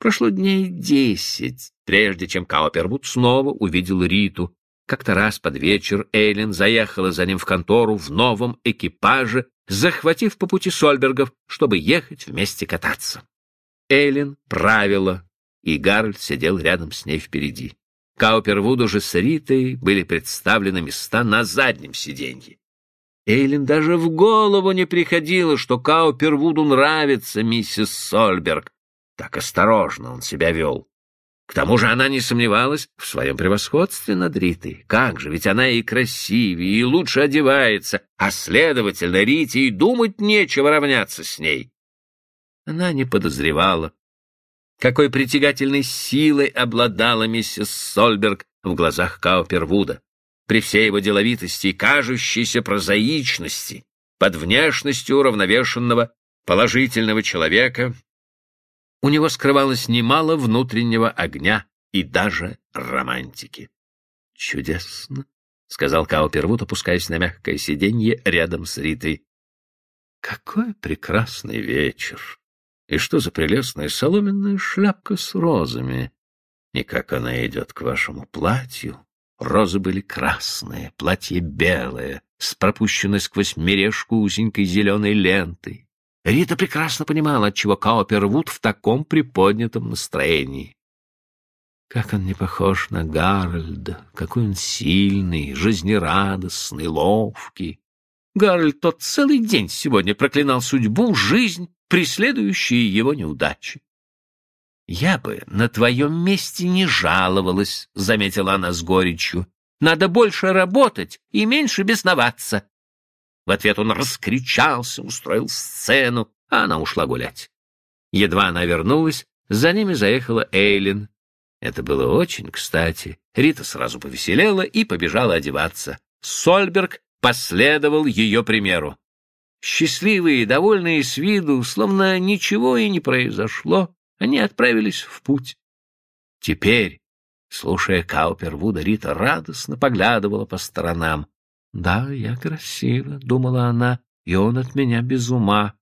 Прошло дней десять, прежде чем Каупервуд снова увидел Риту. Как-то раз под вечер Эйлин заехала за ним в контору в новом экипаже, захватив по пути Сольбергов, чтобы ехать вместе кататься. Эйлин правила, и Гарольд сидел рядом с ней впереди. Каупервуду же с Ритой были представлены места на заднем сиденье. Эйлин даже в голову не приходило, что Каупервуду нравится миссис Сольберг. Так осторожно он себя вел. К тому же она не сомневалась в своем превосходстве над Ритой. Как же, ведь она и красивее, и лучше одевается, а, следовательно, Рите и думать нечего равняться с ней. Она не подозревала, какой притягательной силой обладала миссис Сольберг в глазах Каупервуда. При всей его деловитости и кажущейся прозаичности, под внешностью уравновешенного, положительного человека, у него скрывалось немало внутреннего огня и даже романтики. «Чудесно», — сказал Каупервуд, опускаясь на мягкое сиденье рядом с Ритой. «Какой прекрасный вечер! И что за прелестная соломенная шляпка с розами! И как она идет к вашему платью! Розы были красные, платье белое, с пропущенной сквозь мережку узенькой зеленой лентой. Рита прекрасно понимала, отчего Каупервуд в таком приподнятом настроении. Как он не похож на Гарольда, какой он сильный, жизнерадостный, ловкий. Гарольд тот целый день сегодня проклинал судьбу, жизнь, преследующие его неудачи. «Я бы на твоем месте не жаловалась», — заметила она с горечью. «Надо больше работать и меньше бесноваться. В ответ он раскричался, устроил сцену, а она ушла гулять. Едва она вернулась, за ними заехала Эйлин. Это было очень кстати. Рита сразу повеселела и побежала одеваться. Сольберг последовал ее примеру. Счастливые и довольные с виду, словно ничего и не произошло, они отправились в путь. Теперь, слушая Каупервуда, Рита радостно поглядывала по сторонам. «Да, я красива», — думала она, — «и он от меня без ума.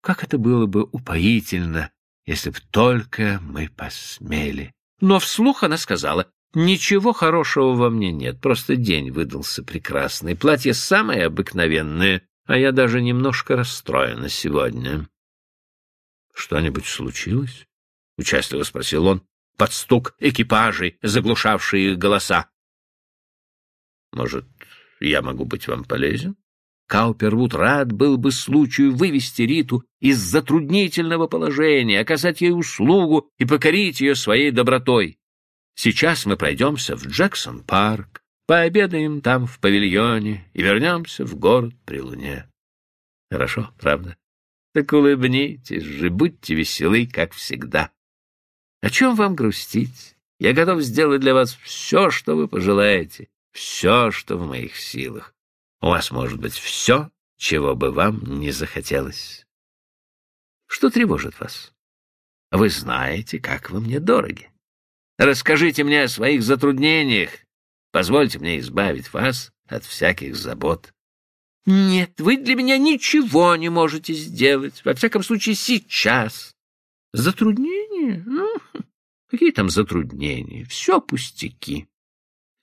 Как это было бы упоительно, если б только мы посмели». Но вслух она сказала, «Ничего хорошего во мне нет, просто день выдался прекрасный, платье самое обыкновенное, а я даже немножко расстроена сегодня». «Что-нибудь случилось?» — участливо спросил он, под стук экипажей, заглушавшие их голоса. «Может, я могу быть вам полезен? Каупервуд рад был бы случаю вывести Риту из затруднительного положения, оказать ей услугу и покорить ее своей добротой. Сейчас мы пройдемся в Джексон-парк, пообедаем там в павильоне и вернемся в город при луне. Хорошо, правда? Так улыбнитесь же, будьте веселы, как всегда. О чем вам грустить? Я готов сделать для вас все, что вы пожелаете все, что в моих силах. У вас может быть все, чего бы вам не захотелось. Что тревожит вас? Вы знаете, как вы мне дороги. Расскажите мне о своих затруднениях. Позвольте мне избавить вас от всяких забот. Нет, вы для меня ничего не можете сделать. Во всяком случае, сейчас. Затруднения? Ну, какие там затруднения? Все пустяки.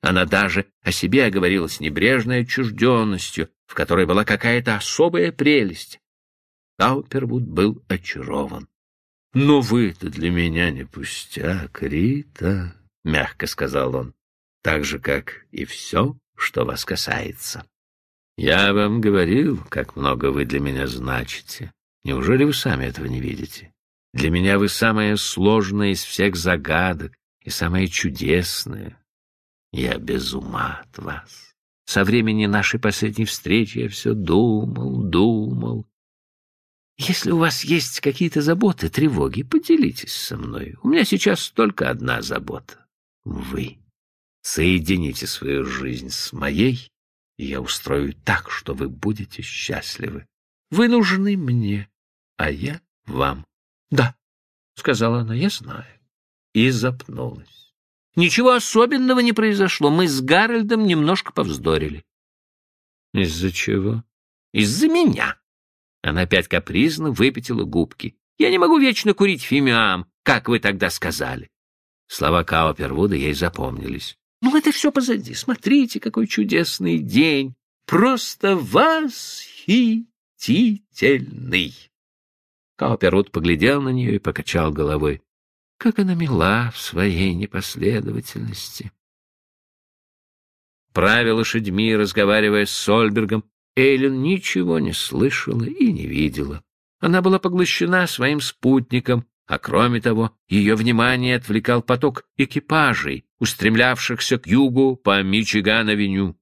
Она даже о себе оговорила с небрежной отчужденностью, в которой была какая-то особая прелесть. Каупервуд был очарован. — Но вы-то для меня не пустяк, Рита, — мягко сказал он, — так же, как и все, что вас касается. Я вам говорил, как много вы для меня значите. Неужели вы сами этого не видите? Для меня вы самая сложная из всех загадок и самая чудесная. Я без ума от вас. Со времени нашей последней встречи я все думал, думал. Если у вас есть какие-то заботы, тревоги, поделитесь со мной. У меня сейчас только одна забота — вы. Соедините свою жизнь с моей, и я устрою так, что вы будете счастливы. Вы нужны мне, а я вам. — Да, — сказала она, — я знаю. И запнулась. Ничего особенного не произошло. Мы с Гарольдом немножко повздорили. Из-за чего? Из-за меня. Она опять капризно выпятила губки. Я не могу вечно курить фимиам, как вы тогда сказали. Слова Каупервуда ей запомнились. Ну, это все позади. Смотрите, какой чудесный день. Просто восхитительный. Каупервуд поглядел на нее и покачал головой. Как она мила в своей непоследовательности. Правя лошадьми, разговаривая с Сольбергом, Эйлин ничего не слышала и не видела. Она была поглощена своим спутником, а кроме того, ее внимание отвлекал поток экипажей, устремлявшихся к югу по Мичиган-авеню.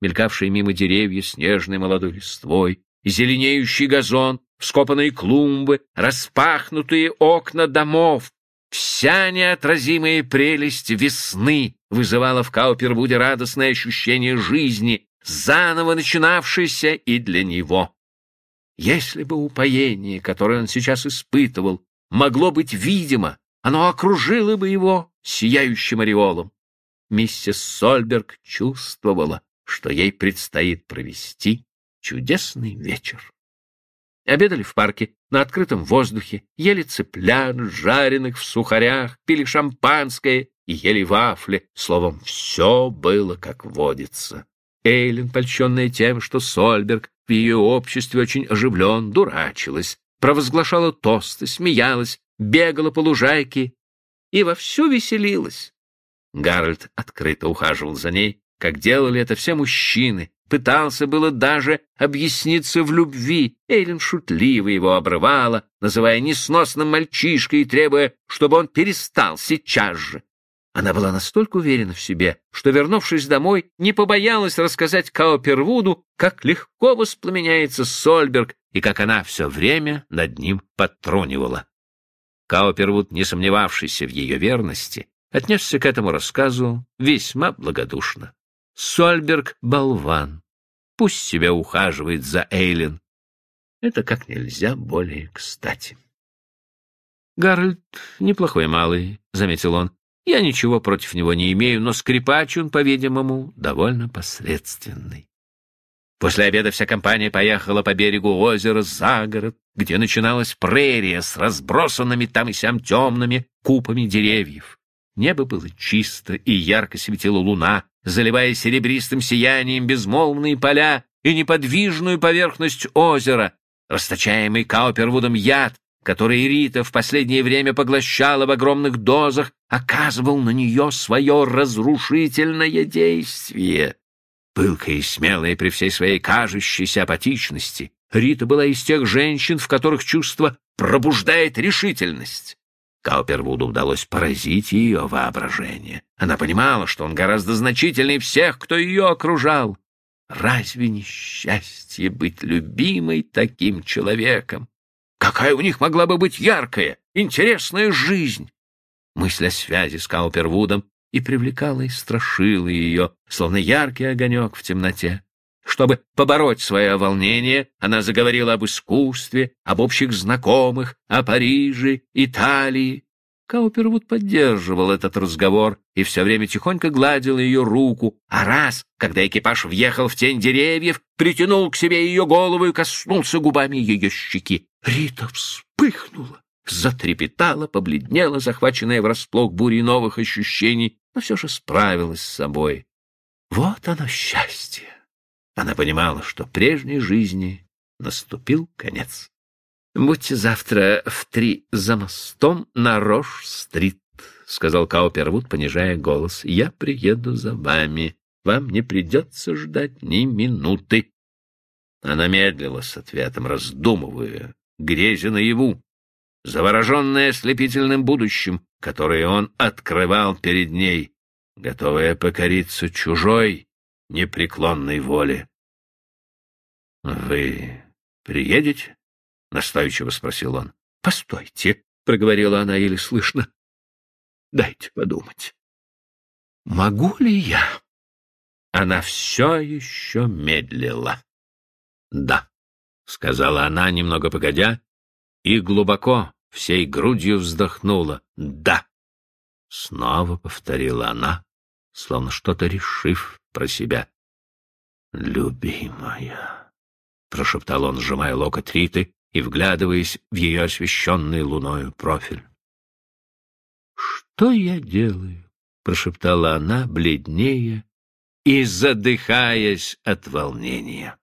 Мелькавшие мимо деревья снежной молодой листвой, зеленеющий газон, вскопанные клумбы, распахнутые окна домов. Вся неотразимая прелесть весны вызывала в Каупервуде радостное ощущение жизни, заново начинавшейся и для него. Если бы упоение, которое он сейчас испытывал, могло быть видимо, оно окружило бы его сияющим ореолом. Миссис Сольберг чувствовала, что ей предстоит провести чудесный вечер. Обедали в парке, на открытом воздухе, ели цыплят, жареных в сухарях, пили шампанское и ели вафли. Словом, все было как водится. Эйлин, польщенная тем, что Сольберг в ее обществе очень оживлен, дурачилась, провозглашала тосты, смеялась, бегала по лужайке и вовсю веселилась. Гарольд открыто ухаживал за ней, как делали это все мужчины, пытался было даже объясниться в любви. Эйлин шутливо его обрывала, называя несносным мальчишкой и требуя, чтобы он перестал сейчас же. Она была настолько уверена в себе, что, вернувшись домой, не побоялась рассказать Каупервуду, как легко воспламеняется Сольберг и как она все время над ним подтрунивала. Каупервуд, не сомневавшийся в ее верности, отнесся к этому рассказу весьма благодушно. Сольберг — болван. Пусть себя ухаживает за Эйлин. Это как нельзя более кстати. «Гарольд неплохой малый», — заметил он. Я ничего против него не имею, но скрипач он, по-видимому, довольно посредственный. После обеда вся компания поехала по берегу озера за город, где начиналась прерия с разбросанными там и сям темными купами деревьев. Небо было чисто, и ярко светила луна, заливая серебристым сиянием безмолвные поля и неподвижную поверхность озера. Расточаемый Каупервудом яд который Рита в последнее время поглощала в огромных дозах, оказывал на нее свое разрушительное действие. Пылкая и смелая при всей своей кажущейся апатичности, Рита была из тех женщин, в которых чувство пробуждает решительность. Каупервуду удалось поразить ее воображение. Она понимала, что он гораздо значительнее всех, кто ее окружал. Разве не счастье быть любимой таким человеком? Какая у них могла бы быть яркая, интересная жизнь? Мысль о связи с Каупервудом и привлекала и страшила ее, словно яркий огонек в темноте. Чтобы побороть свое волнение, она заговорила об искусстве, об общих знакомых, о Париже, Италии. Каупервуд поддерживал этот разговор и все время тихонько гладил ее руку, а раз, когда экипаж въехал в тень деревьев, притянул к себе ее голову и коснулся губами ее щеки. Рита вспыхнула, затрепетала, побледнела, захваченная врасплох бурей новых ощущений, но все же справилась с собой. Вот оно счастье! Она понимала, что прежней жизни наступил конец. «Будьте завтра в три за мостом на Рош-стрит», — сказал Каупервуд, понижая голос. «Я приеду за вами. Вам не придется ждать ни минуты». Она медлила с ответом, раздумывая, грезя наяву, завороженная ослепительным будущим, которое он открывал перед ней, готовая покориться чужой непреклонной воле. — Вы приедете? — настойчиво спросил он. — Постойте, — проговорила она еле слышно. — Дайте подумать. — Могу ли я? Она все еще медлила. — Да. — сказала она, немного погодя, и глубоко, всей грудью вздохнула. «Да!» Снова повторила она, словно что-то решив про себя. «Любимая!» — прошептал он, сжимая локоть Риты и вглядываясь в ее освещенный луною профиль. «Что я делаю?» — прошептала она, бледнее и задыхаясь от волнения.